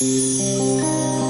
うん。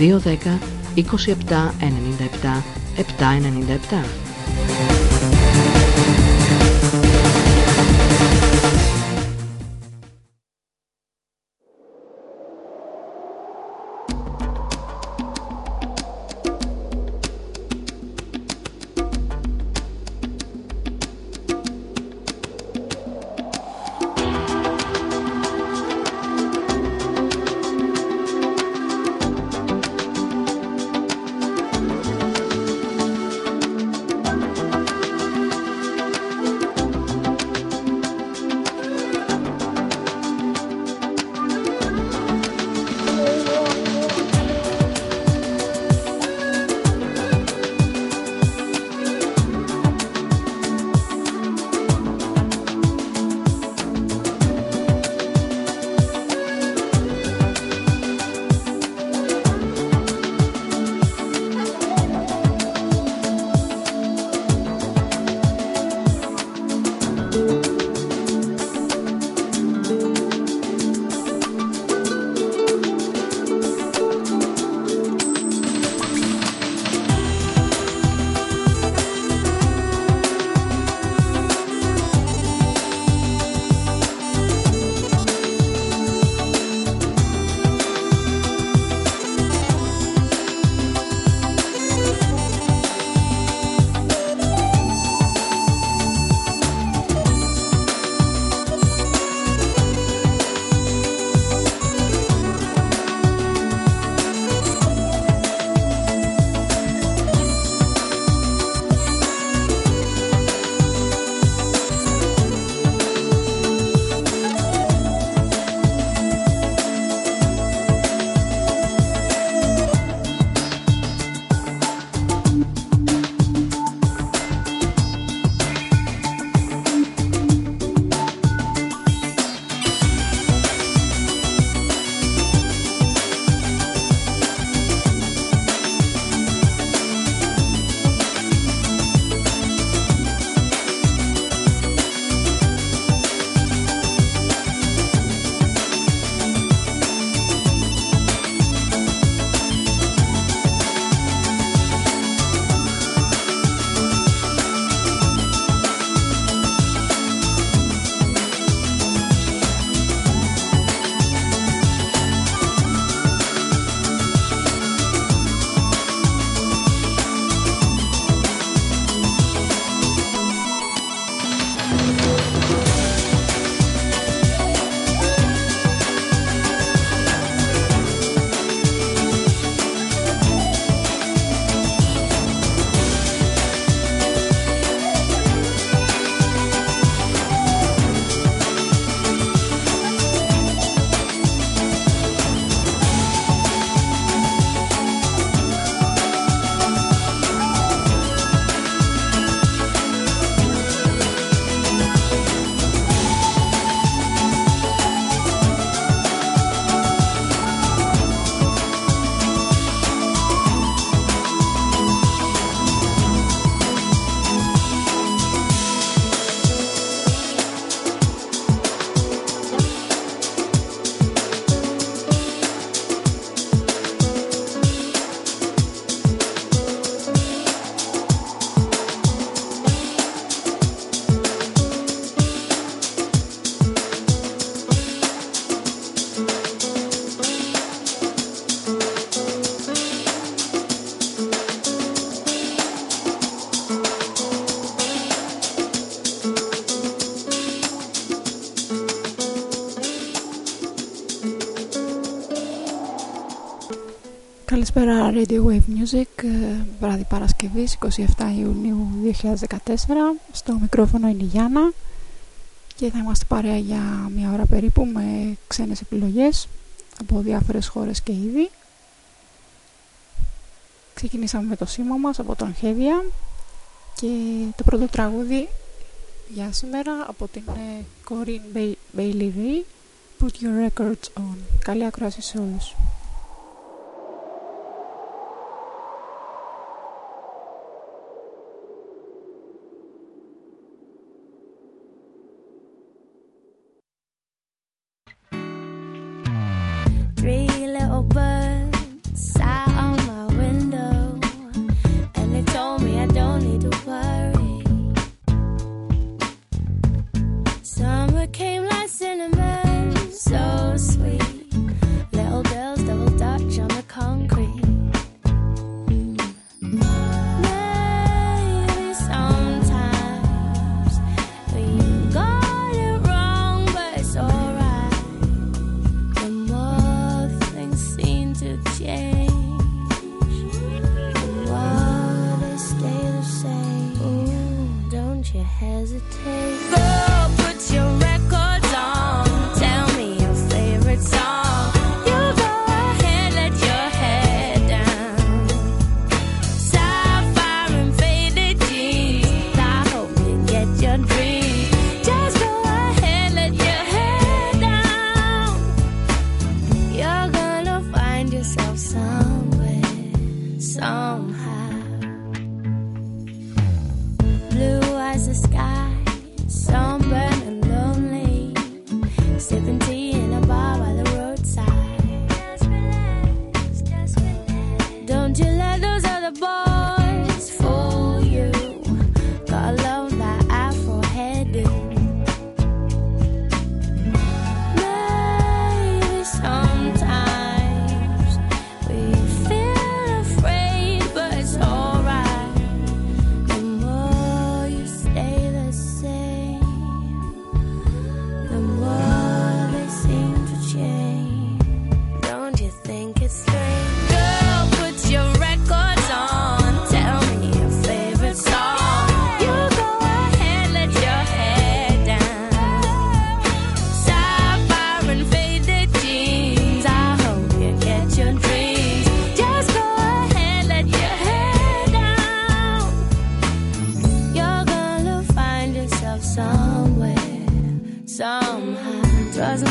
210 27 97 797 Radio Wave Music, ε, βράδυ Παρασκευής 27 Ιουνίου 2014 Στο μικρόφωνο είναι η Γιάννα και θα είμαστε παρέα για μια ώρα περίπου με ξένες επιλογές από διάφορες χώρες και είδη. Ξεκινήσαμε με το σήμα μας από τον Χέβια και το πρώτο τραγούδι για σήμερα από την ε, Corinne Bailey Ray Put Your Records On. Καλή ακρόαση σε όλους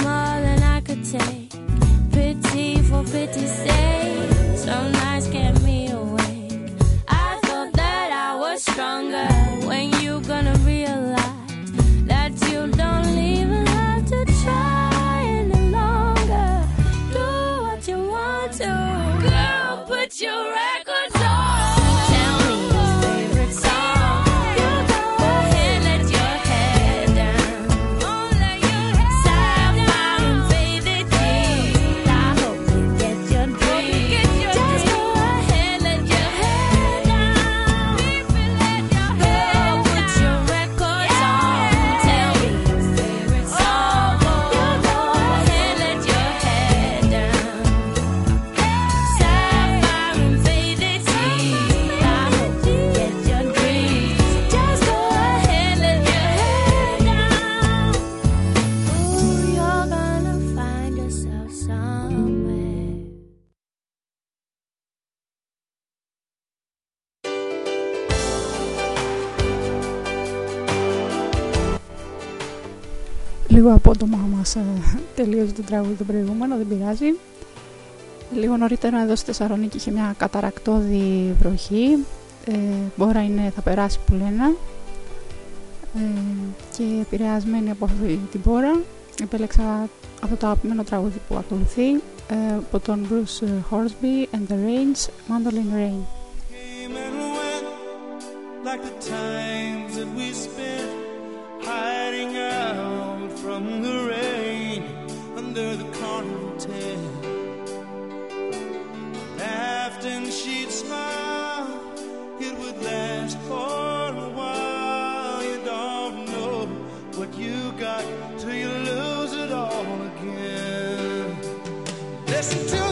more than I could take. Pity for pity's sake. So now λίγο απότομα μας ε, τελείωσε το τραγούδι το προηγούμενο, δεν πειράζει. Λίγο νωρίτερα εδώ στη Θεσσαλονίκη είχε μια καταρακτώδη βροχή, ε, μπόρα είναι θα περάσει που λένε ε, και επηρεασμένη από αυτή την πόρα επέλεξα αυτό το αγαπημένο τραγούδι που ακολουθεί ε, από τον Bruce Horsby and the Rains, Mandolin Rain. Like the times that we spent hiding out Listen to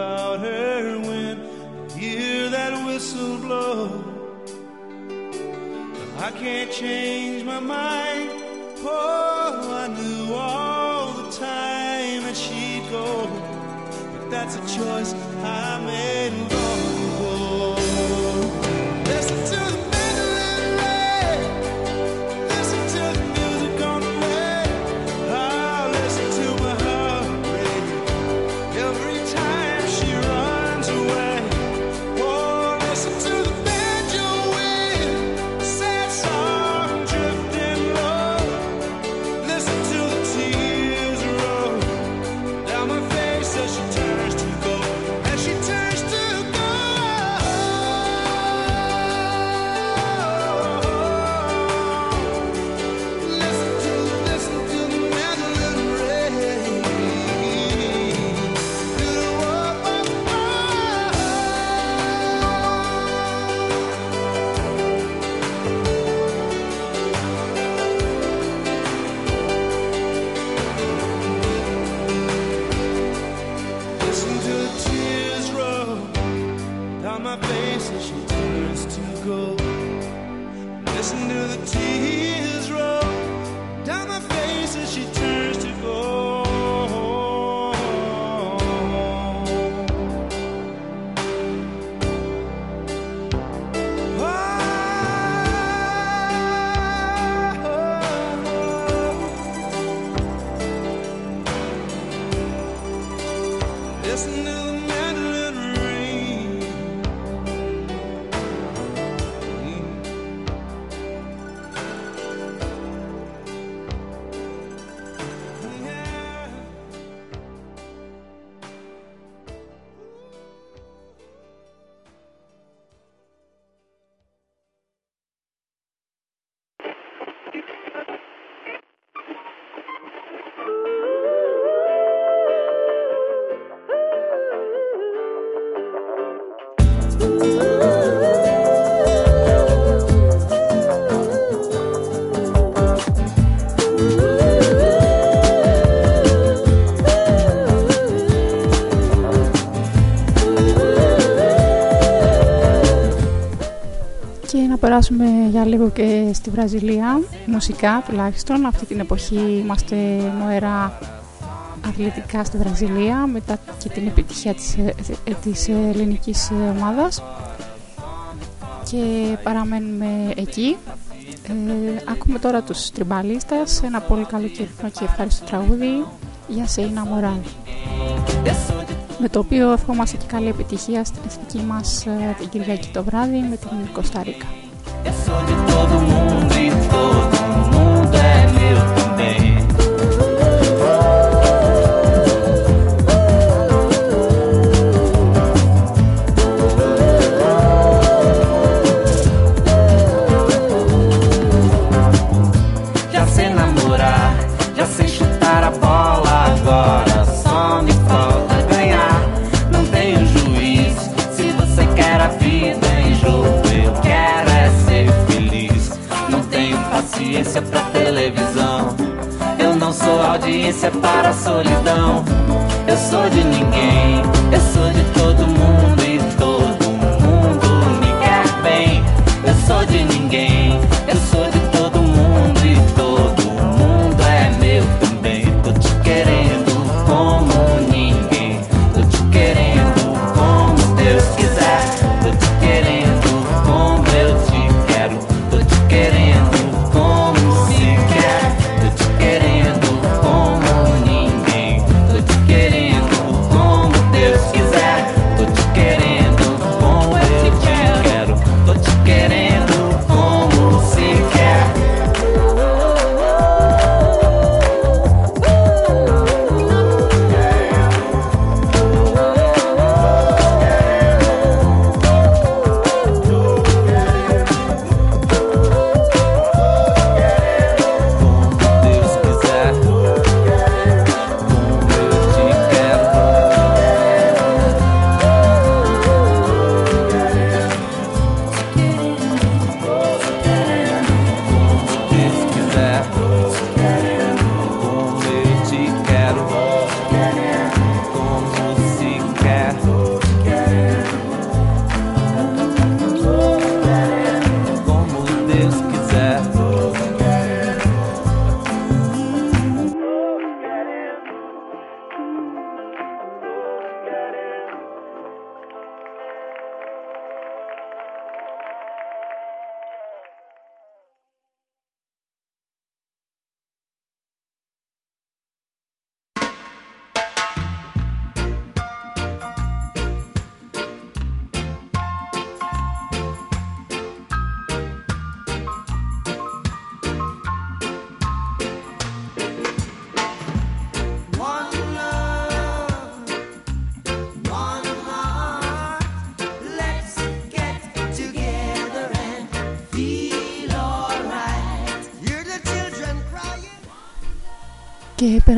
about her when I hear that whistle blow. I can't change my mind. Oh, I knew all the time that she'd go. But that's a choice I made. Λίγο και στη Βραζιλία, μουσικά τουλάχιστον. Αυτή την εποχή είμαστε νοερά αθλητικά στη Βραζιλία μετά και την επιτυχία της, ε, της ελληνικής ομάδας και παραμένουμε εκεί. Ε, ακούμε τώρα τους τριμπαλίστας, ένα πολύ καλό και ευχαριστώ τραγούδι για Σέινα Μοράλ με το οποίο ευχόμαστε και καλή επιτυχία στην εθνική μας ε, την Κυριακή το βράδυ με την Κωνσταντίνα. Oh.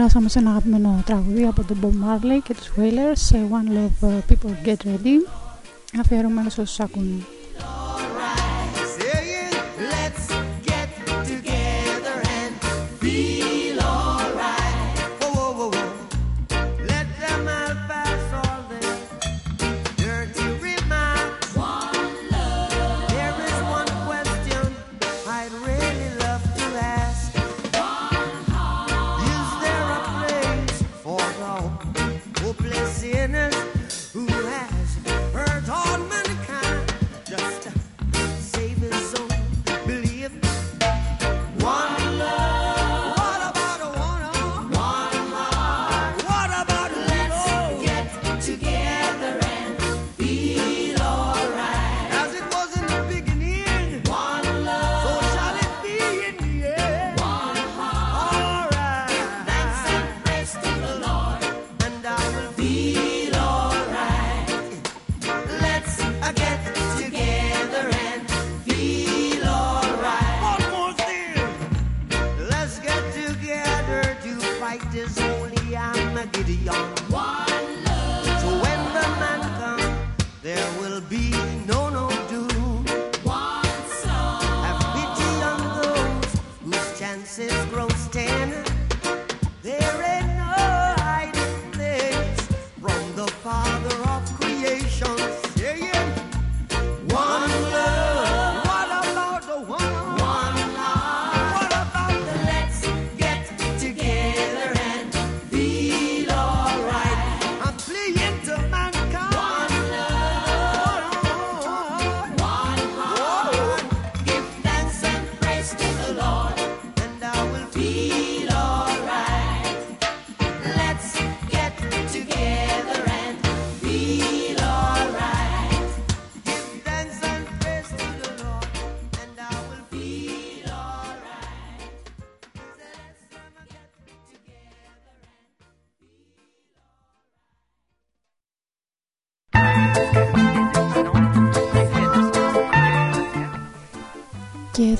περάσαμε σε ένα αγαπημένο τραγουδί από τον Bob Marley και τους Wailers ε, One Love ε, People Get Ready. Αφιερωμένο σε όσους ακούν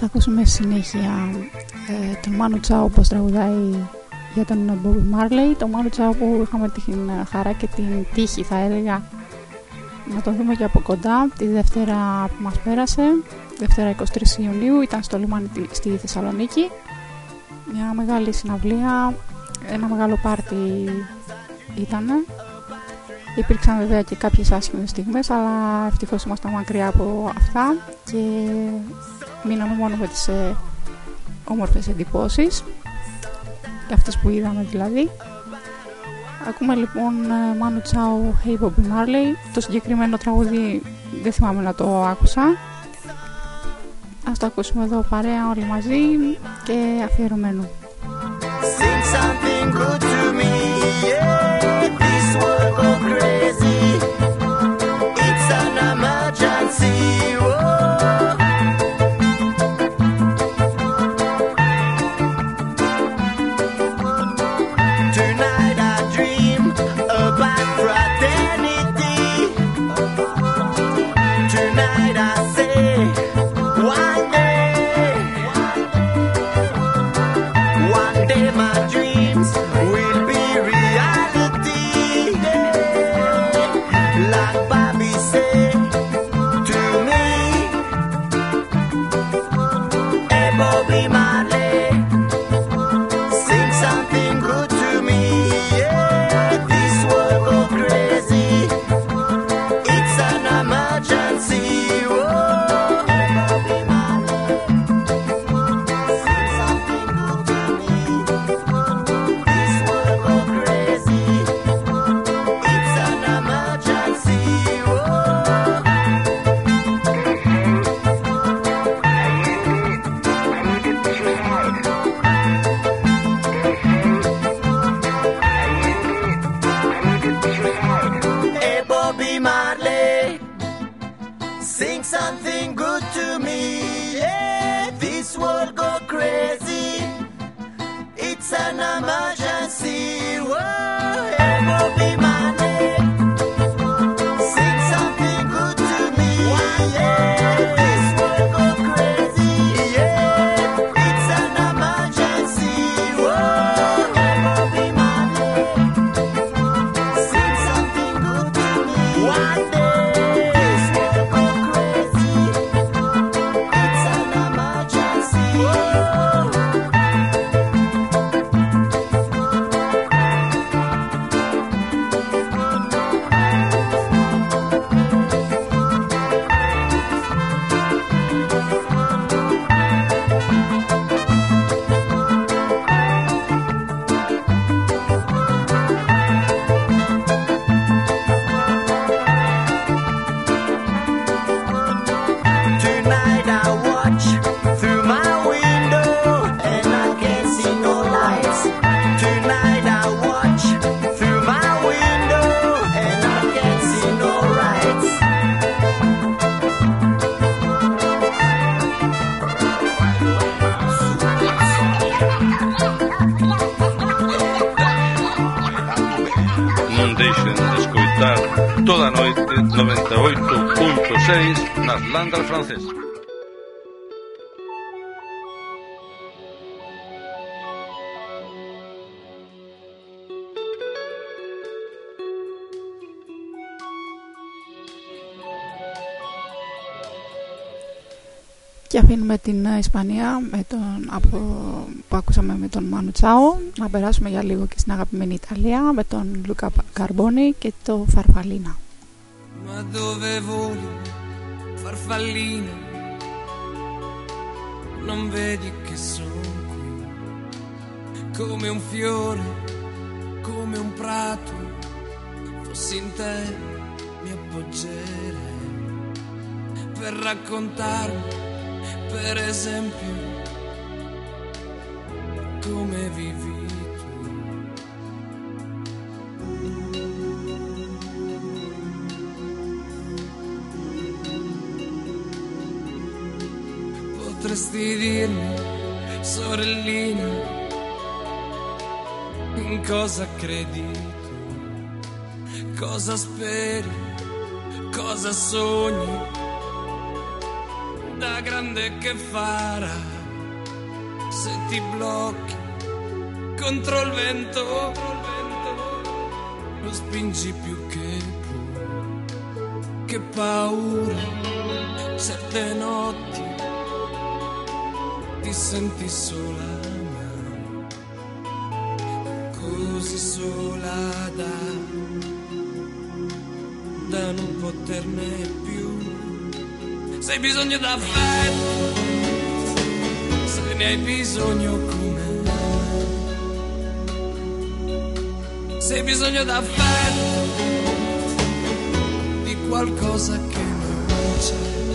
θα ακούσουμε συνέχεια ε, τον Μάνου Τσάου που τραγουδάει για τον Bob Marley. Τον Μάνου Τσάου που είχαμε την χαρά και την τύχη θα έλεγα να τον δούμε και από κοντά. Τη Δευτέρα που μας πέρασε Δευτέρα 23 Ιουνίου ήταν στο λιμάνι στη Θεσσαλονίκη. Μια μεγάλη συναυλία ένα μεγάλο πάρτι ήταν Υπήρξαν βέβαια και κάποιες άσχημες στιγμές, αλλά ευτυχώς ήμασταν μακριά από αυτά και μείναμε μόνο με τις ε, όμορφες εντυπώσεις και αυτές που είδαμε δηλαδή. Ακούμε λοιπόν Manu Chao Hey Bobby Marley. Το συγκεκριμένο τραγούδι δεν θυμάμαι να το άκουσα. Ας το ακούσουμε εδώ παρέα όλοι μαζί και αφιερωμένο. Sing something good to me, yeah. Landas francesas. Και αφήνουμε την ε, Ισπανία με τον, από, που ακούσαμε με τον Μάνου Τσάο να περάσουμε για λίγο και στην αγαπημένη Ιταλία με τον Λούκα Καρμπόνι και το Φαρφαλίνα. Ma dove voli, farfallina? Non vedi che sono qui, come un fiore, come un prato. Fossi in te mi appoggerei per raccontarmi, per esempio, come vivi Potresti dirmi, sorellina, in cosa credi tu? Cosa speri? Cosa sogni? Da grande che farà se ti blocchi contro il vento? Lo spingi più che può che paura, certe notti ti senti sola, ma così sola da, da non poterne più. Se hai bisogno d'affetto, se ne hai bisogno come me. Se hai bisogno d'affetto, di qualcosa che non c'è.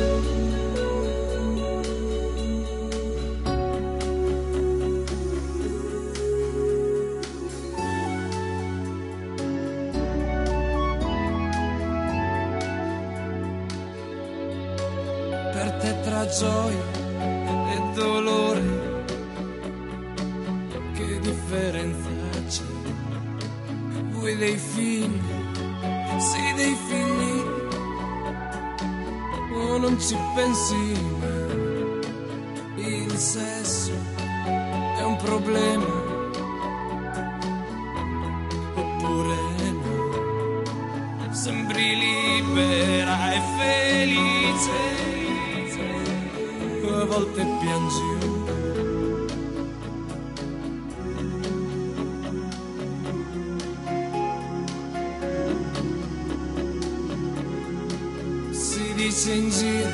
Dice in giro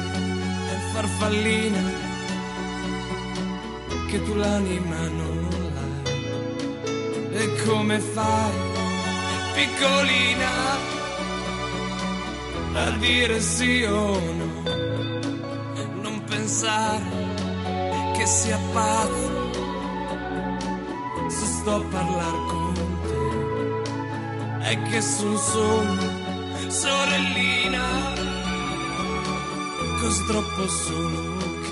è farfallina che tu l'anima non l'hai e come fai piccolina a dire sì o no? Non pensare che sia pazzo se sto a parlare con te. È che son solo sorellina così troppo solo che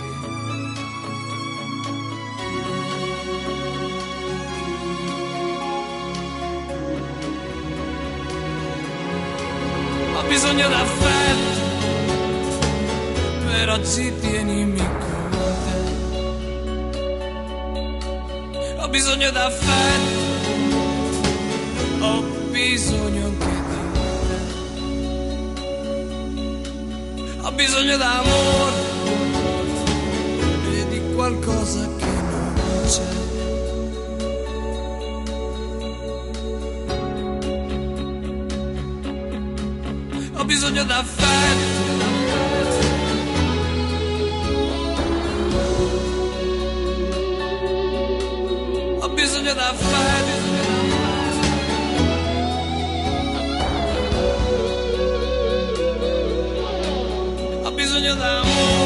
ho bisogno d'affetto però ci tienimi con te. Ho bisogno d'affetto, ho bisogno anche bisogno d'amore e di qualcosa che non c'è. Ho bisogno d'affetto. Ho bisogno d'affetto. da honra.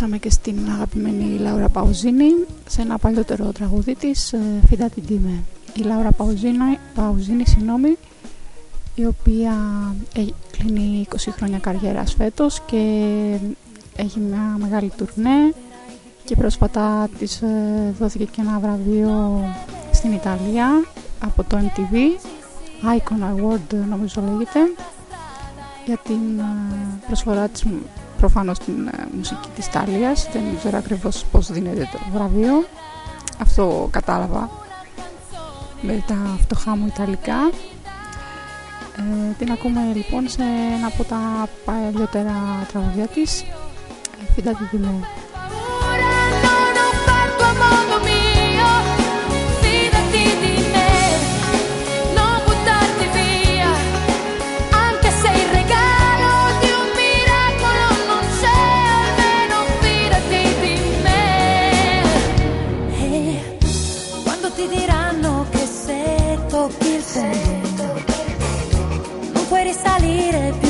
D'amore. Περάσαμε και στην αγαπημένη Λάουρα Παουζίνη σε ένα παλιότερο τραγούδι της ε, Φίδα την Τίμε. Η Λάουρα Παουζίνη, Παουζίνη συγγνώμη, η οποία ε, κλείνει 20 χρόνια καριέρας φέτος και έχει μια μεγάλη τουρνέ και πρόσφατα της ε, δόθηκε και ένα βραβείο στην Ιταλία από το MTV Icon Award νομίζω λέγεται για την ε, προσφορά της προφανώς την ε, μουσική της Ιταλίας δεν ξέρω ακριβώς πώς δίνεται το βραβείο. Αυτό κατάλαβα με τα φτωχά μου Ιταλικά. Ε, την ακούμε λοιπόν σε ένα από τα παλιότερα τραγουδιά της. Φίδα τη salire più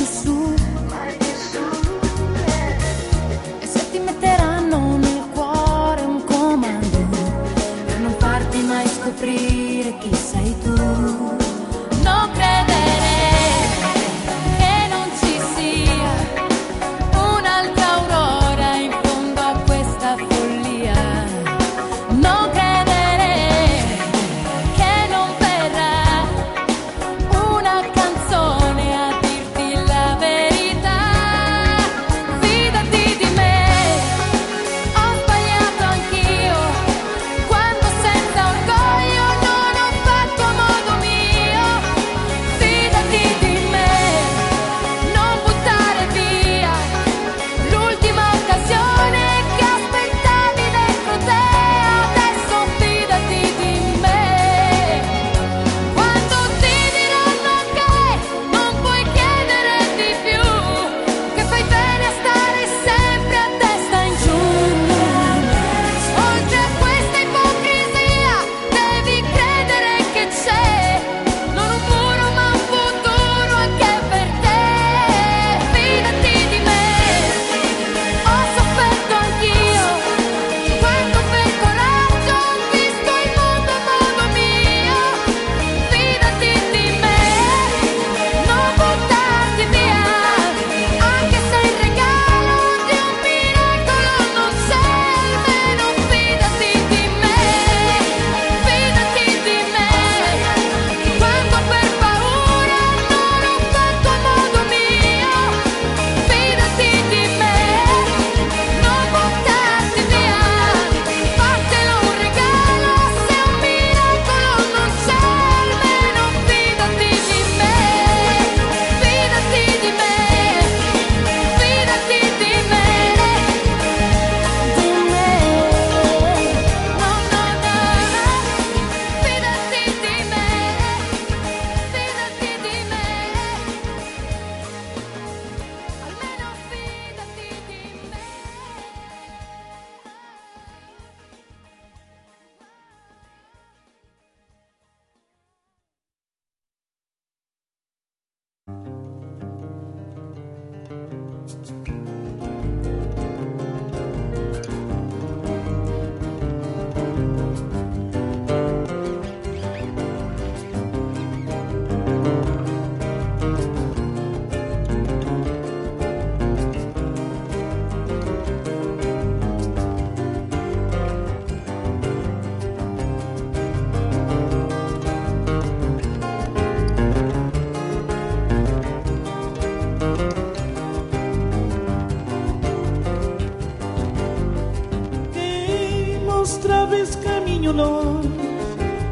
caminho longe,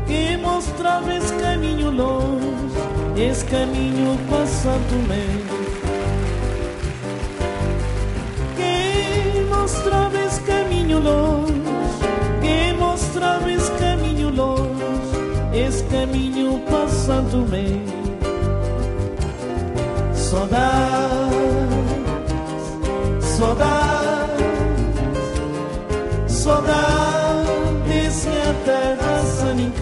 que mostrabas caminho longe, esse caminho passando me. Que mostrabas caminho longe, que mostrabas caminho longe, esse caminho passando me. Saudade, saudade.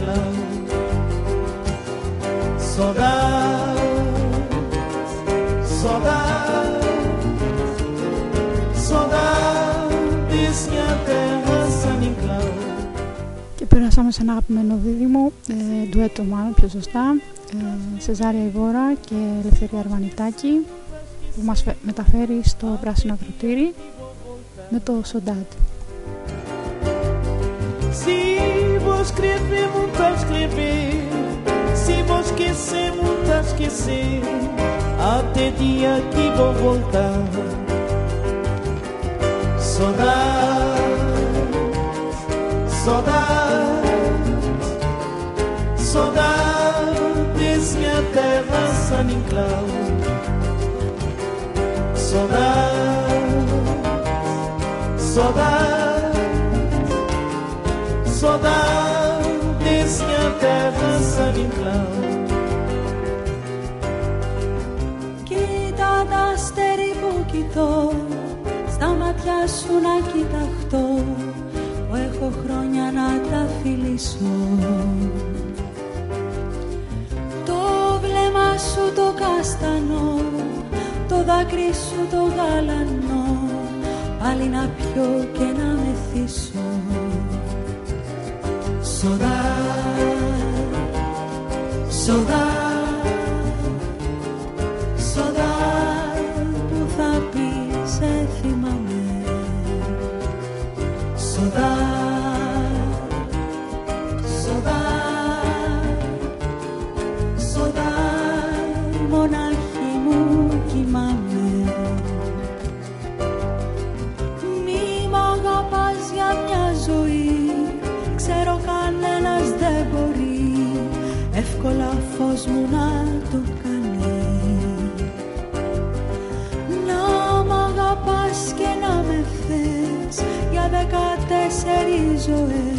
San Inclán Saudades, saudades Saudades minha terra San Inclán Και περάσαμε σε ένα αγαπημένο δίδυμο, ε, ντουέτο μάλλον πιο σωστά, ε, Σεζάρια Ιβόρα και Ελευθερία Αρβανιτάκη που μας φε- μεταφέρει στο πράσινο ακροτήρι με το Σοντάτ. Se vou escrever, muito escrever. Se vou esquecer, muito esquecer. Até dia que vou voltar. Saudade, saudade Saudades minha terra San Inclán Saudade, saudade Saudades minha terra San Inclán Κοίτα τα αστέρι που κοιτώ Στα μάτια σου να κοιταχτώ Που έχω χρόνια να τα φιλήσω. Σου το καστανό το δάκρυ σου το γαλανό πάλι να πιω και να μεθύσω so that so that cerise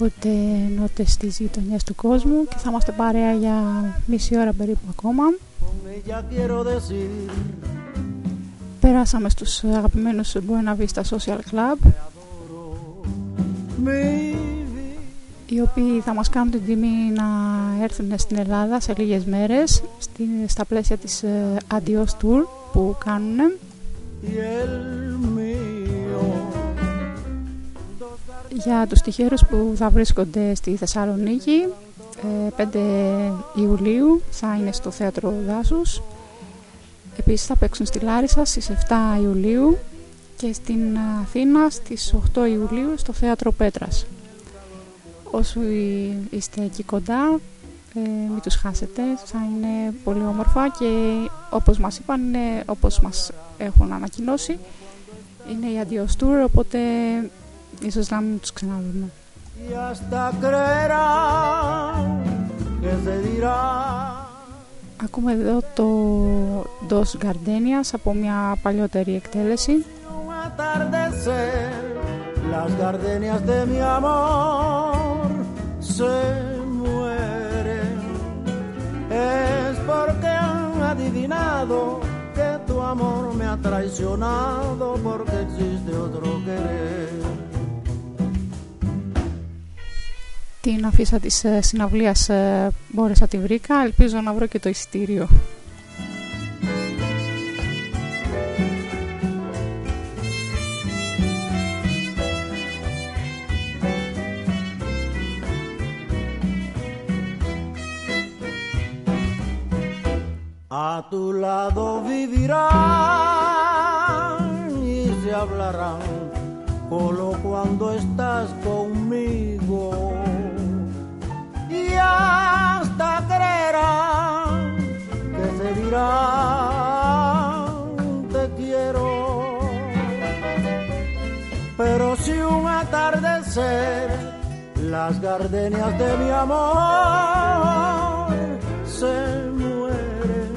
ακούτε νότες στις γειτονιές του κόσμου και θα είμαστε παρέα για μισή ώρα περίπου ακόμα. Con ella quiero decir Περάσαμε στους αγαπημένους Buena Vista Social Club, mi vida. οι οποίοι θα μας κάνουν την τιμή να έρθουν στην Ελλάδα σε λίγες μέρες στη, στα πλαίσια της ε, Adios Tour που κάνουν. Για τους τυχαίρους που θα βρίσκονται στη Θεσσαλονίκη ε, 5 Ιουλίου θα είναι στο Θέατρο Δάσους Επίσης θα παίξουν στη Λάρισα στις 7 Ιουλίου και στην Αθήνα στις 8 Ιουλίου στο Θέατρο Πέτρας. Όσοι είστε εκεί κοντά, ε, μην τους χάσετε, θα είναι πολύ όμορφα και όπως μας είπαν, είναι, όπως μας έχουν ανακοινώσει, είναι η Adios Tour, οπότε ίσως να μην τους ξαναδούμε. y hasta creerán que se dirá Ακούμε εδώ το Dos Gardenias από μια παλιότερη εκτέλεση. un atardecer las gardenias de mi amor se mueren es porque han adivinado que tu amor me ha traicionado porque existe otro querer Την αφίσα της ε, συναυλίας ε, μπόρεσα τη βρήκα, ελπίζω να βρω και το εισιτήριο. A tu lado vivirán y se hablarán solo cuando estás conmigo. Hasta creerán que se dirán te quiero. Pero si un atardecer las gardenias de mi amor se mueren,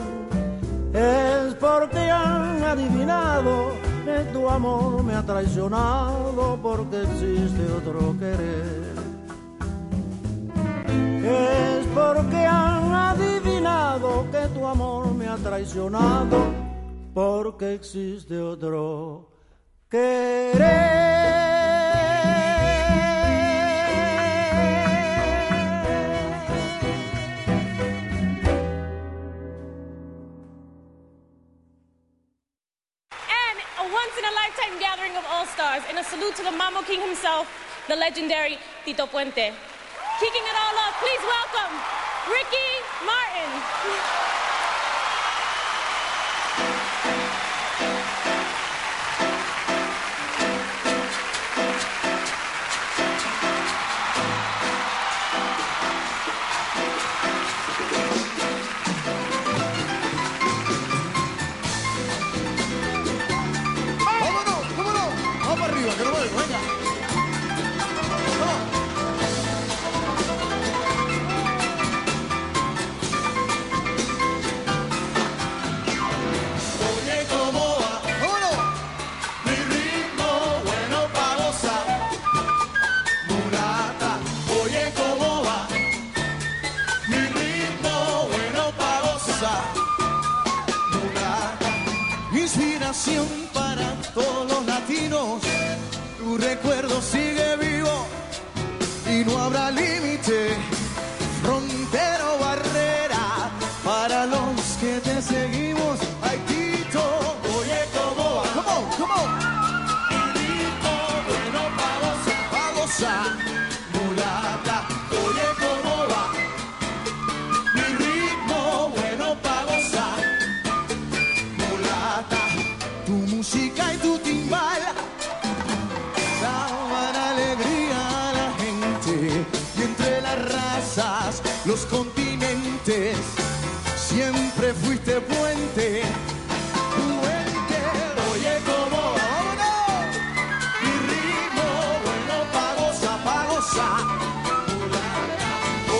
es porque han adivinado que tu amor me ha traicionado porque existe otro querer. Es porque han adivinado que tu amor me ha traicionado porque existe otro querer. And gathering of all stars. In a salute to the Mambo King himself, the legendary Tito Puente. Kicking it all off, please welcome Ricky Martin. Para todos los latinos. Tu recuerdo sigue vivo y no habrá límite, los continentes, siempre fuiste puente. Puente, oye, ¿cómo va? ¡Vámonos! Mi ritmo bueno pa' gozar, pa' gozar.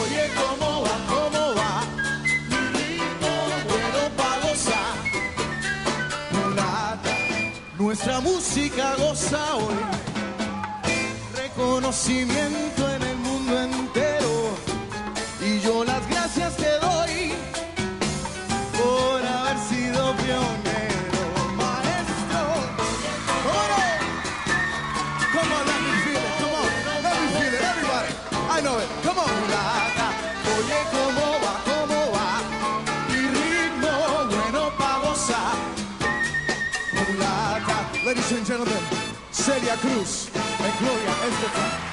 Oye, ¿cómo va? ¿Cómo va? Mi ritmo bueno pa'. Mulata, Nuestra música goza hoy reconocimiento Cruz and Gloria Estefan.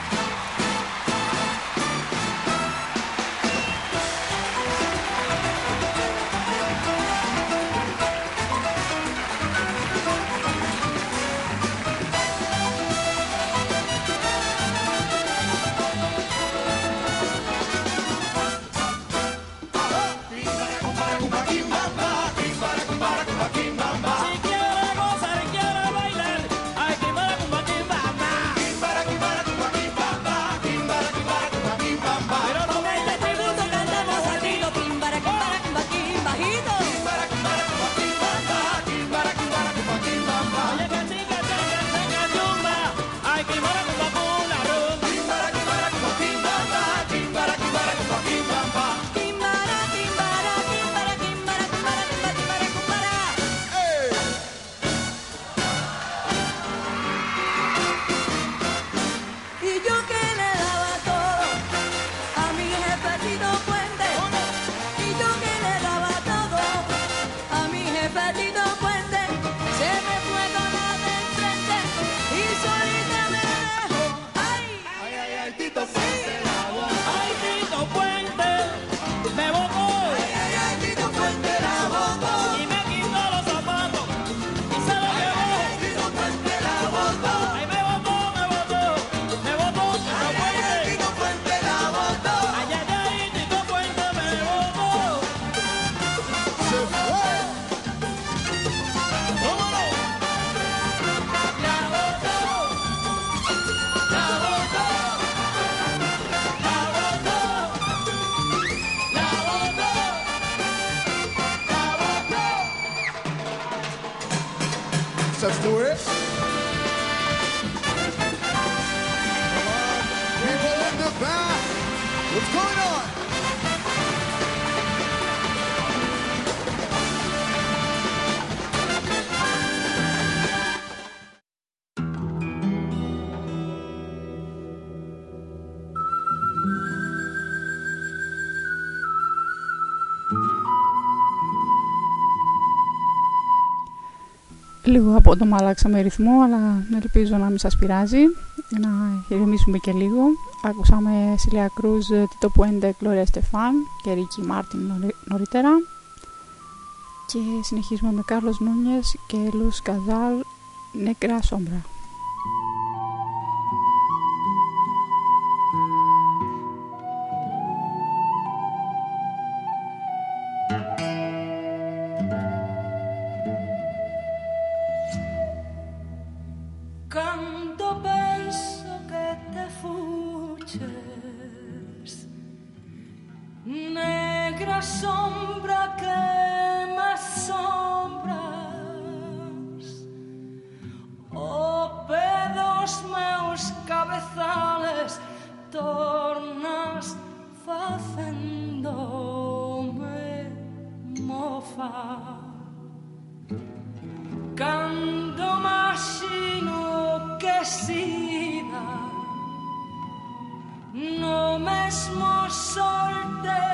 Λίγο απότομα αλλάξαμε ρυθμό, αλλά ελπίζω να μην σας πειράζει, να ηρεμήσουμε και λίγο. Ακούσαμε Σιλία Κρούζ, Τιτό Πουέντε, Κλωρία Στεφάν και Ρίκη Μάρτιν νωρίτερα. Και συνεχίζουμε με Κάρλος Νούνιες και Λους Καζάλ, Νέκρα Σόμπρα. fa. Más no que sida. No mesmo soltero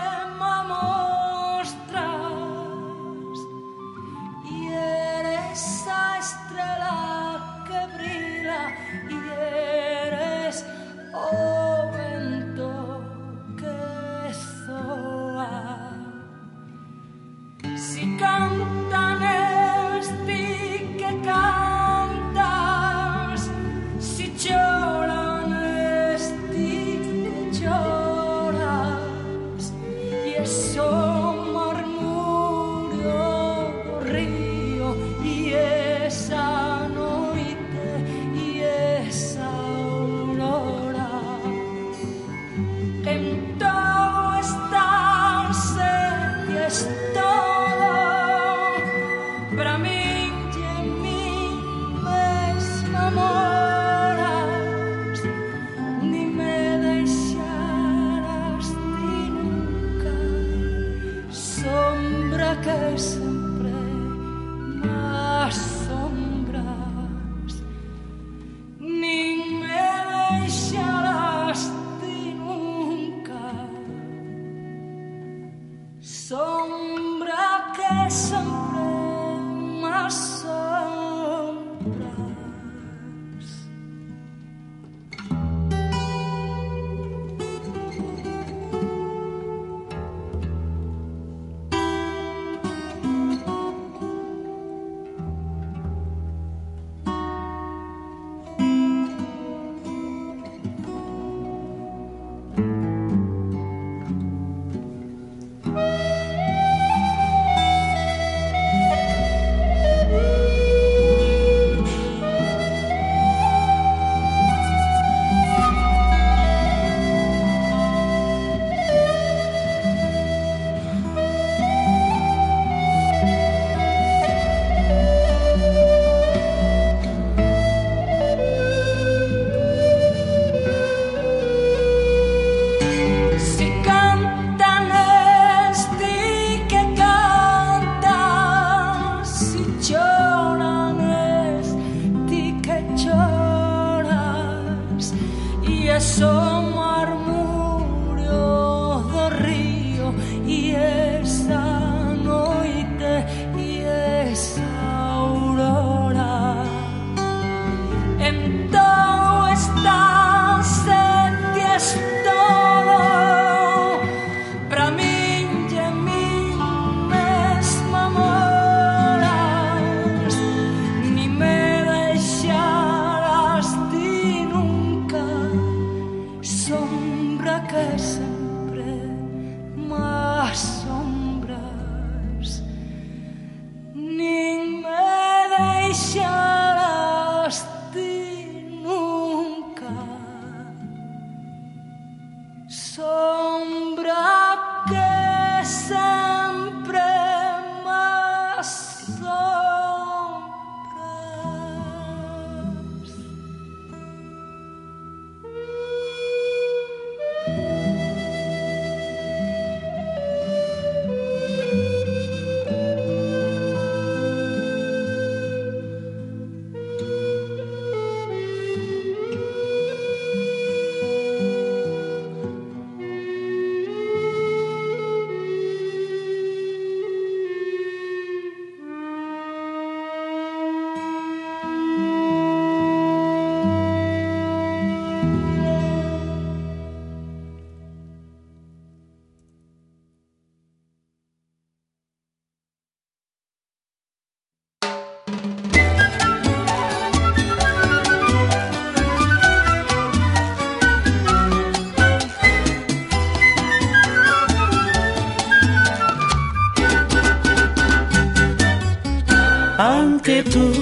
tú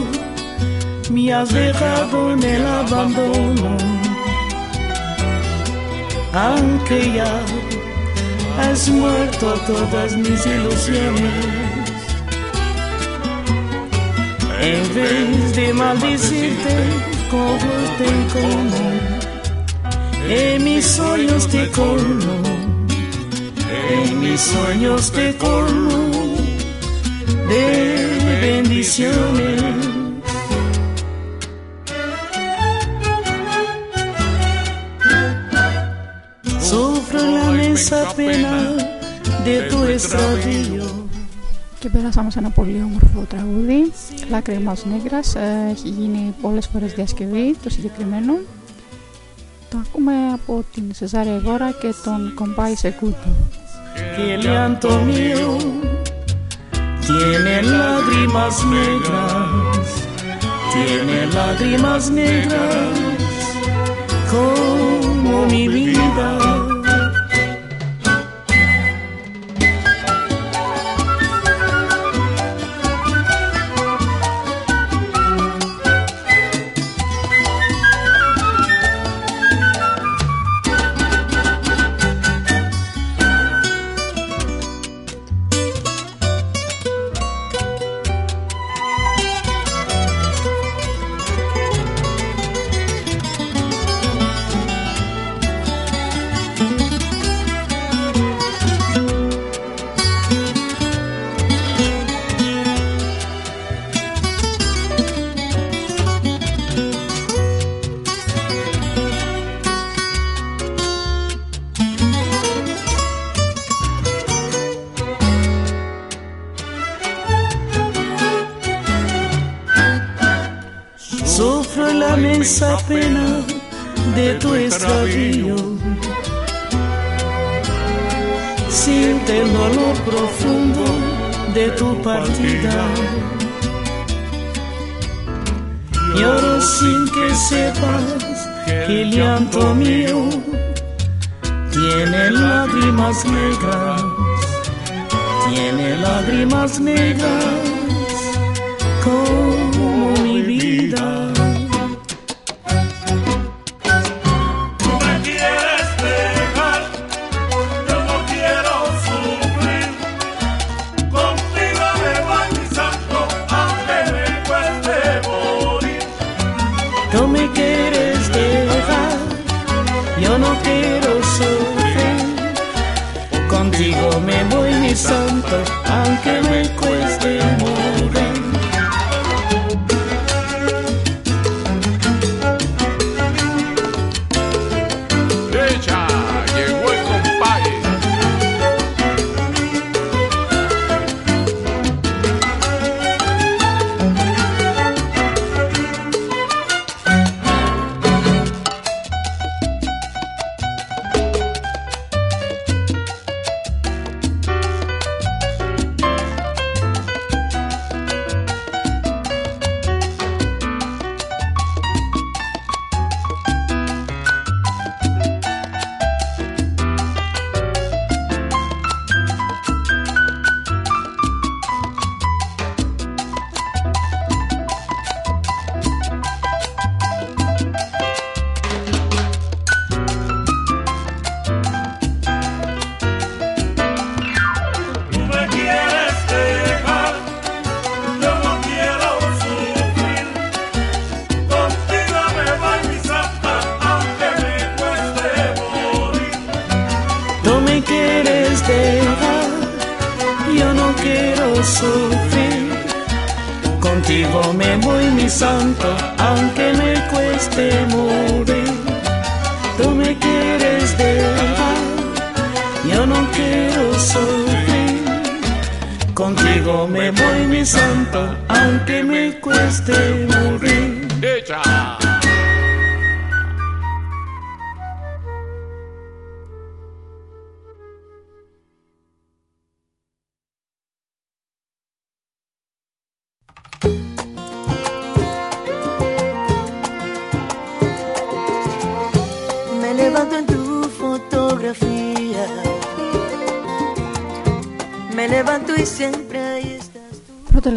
me has dejado en el abandono. Aunque ya has muerto todas mis ilusiones. En vez de maldecirte, como te como, en mis sueños te colmo, en mis sueños te colmo de bendiciones. Sufro la inmensa pena de tu extravío. Και περάσαμε σε ένα πολύ όμορφο τραγούδι Λάκρυμας Νέγρας ε, Έχει γίνει πολλές φορές διασκευή το συγκεκριμένο Το ακούμε από την Σεζάρια Γόρα και τον Κομπάι Σεκούτο tiene lágrimas negras, tiene lágrimas negras como mi vida. Inmensa pena de tu extravío. Siente el dolor profundo de tu partida. Lloro sin que sepas que el llanto mío tiene lágrimas negras, tiene lágrimas negras como mi vida. Yo no quiero sufrir. Contigo me voy mi santo, aunque me cueste morir. Tú me quieres dejar, yo no quiero sufrir. Contigo me voy mi santo, aunque me cueste morir.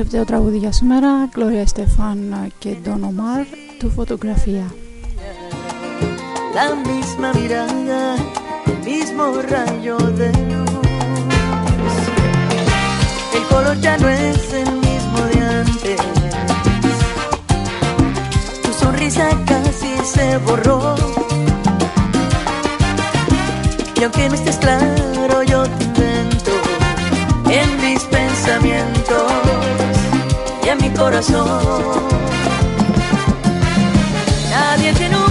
Desde otra bodilla somera, Gloria Estefan que Don Omar, tu fotografía. La misma mirada, el mismo rayo de luz. El color ya no es el mismo de antes. Tu sonrisa casi se borró. Y aunque no estés Nadie tiene un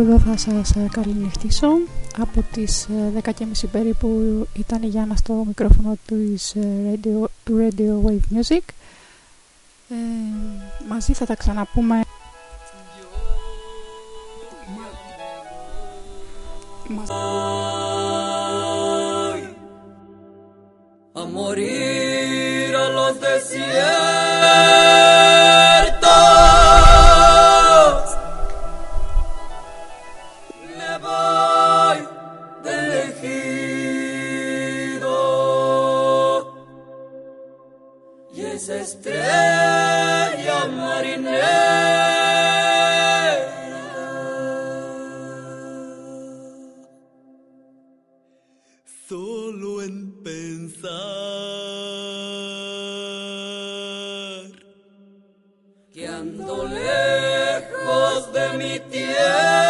Εδώ θα σας ε, καληνυχτήσω. Από τις ε, 10.30 περίπου ήταν η Γιάννα στο μικρόφωνο της ε, radio, του Radio Wave Music. Μαζί θα τα ξαναπούμε... me.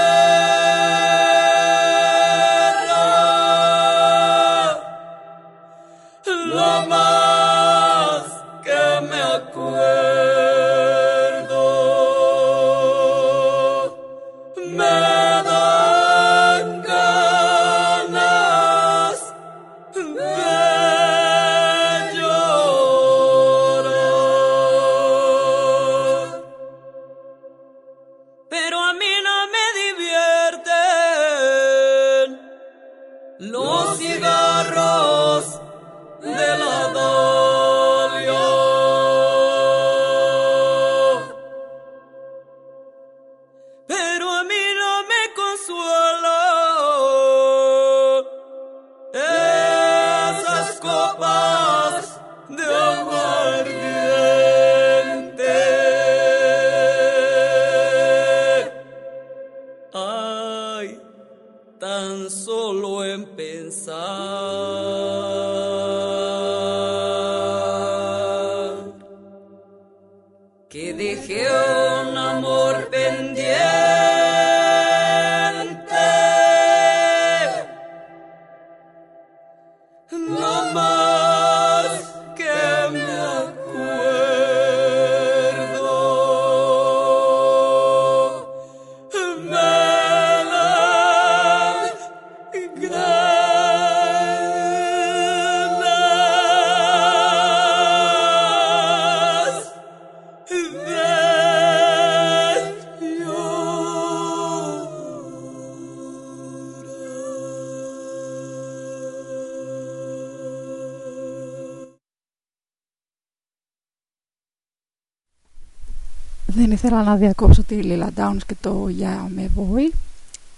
Ήθελα να διακόψω τη Lila Downs και το για με Boy.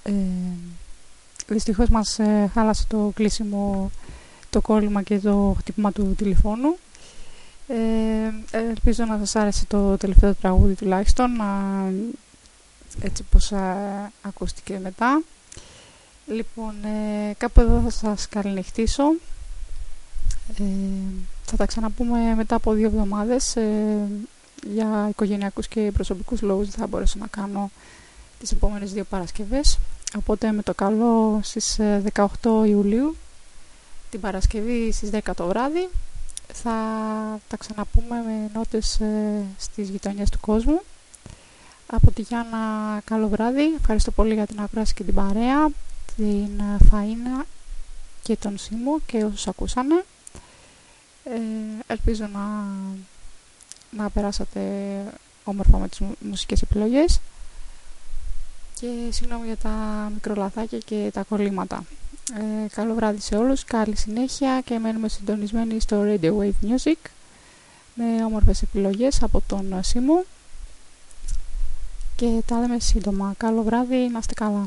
Ε, δυστυχώς μας ε, χάλασε το κλείσιμο, το κόλλημα και το χτύπημα του τηλεφώνου. Ε, ελπίζω να σας άρεσε το τελευταίο τραγούδι τουλάχιστον, να, έτσι πως ε, ακούστηκε μετά. Λοιπόν, ε, κάπου εδώ θα σας καληνυχτήσω. Ε, θα τα ξαναπούμε μετά από δύο εβδομάδες. Ε, για οικογενειακούς και προσωπικούς λόγους δεν θα μπορέσω να κάνω τις επόμενες δύο Παρασκευές. Οπότε με το καλό στις ε, 18 Ιουλίου, την Παρασκευή στις 10 το βράδυ, θα τα ξαναπούμε με νότες ε, στις γειτονιές του κόσμου. Από τη Γιάννα καλό βράδυ. Ευχαριστώ πολύ για την ακράση και την παρέα, την ε, Φαΐνα και τον Σίμω και όσους ακούσανε. Ε, ελπίζω να, να περάσατε όμορφα με τις μου- μουσικές επιλογές και συγγνώμη για τα μικρολαθάκια και τα κολλήματα. Ε, καλό βράδυ σε όλους, καλή συνέχεια και μένουμε συντονισμένοι στο Radio Wave Music με όμορφες επιλογές από τον Σίμω και τα λέμε σύντομα. Καλό βράδυ, να είστε καλά.